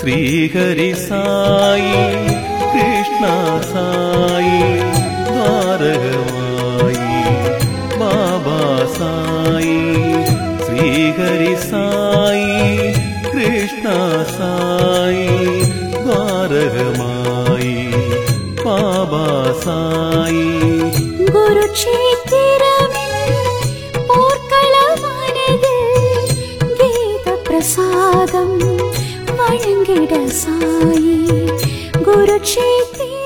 श्रीहरि साई कृष्णा साई द्वारमाा बाबा साई श्रीहरि साई कृष्णा साई द्माय बाबा साई गुरु गीत प्रसादम् गुरुक्षेत्र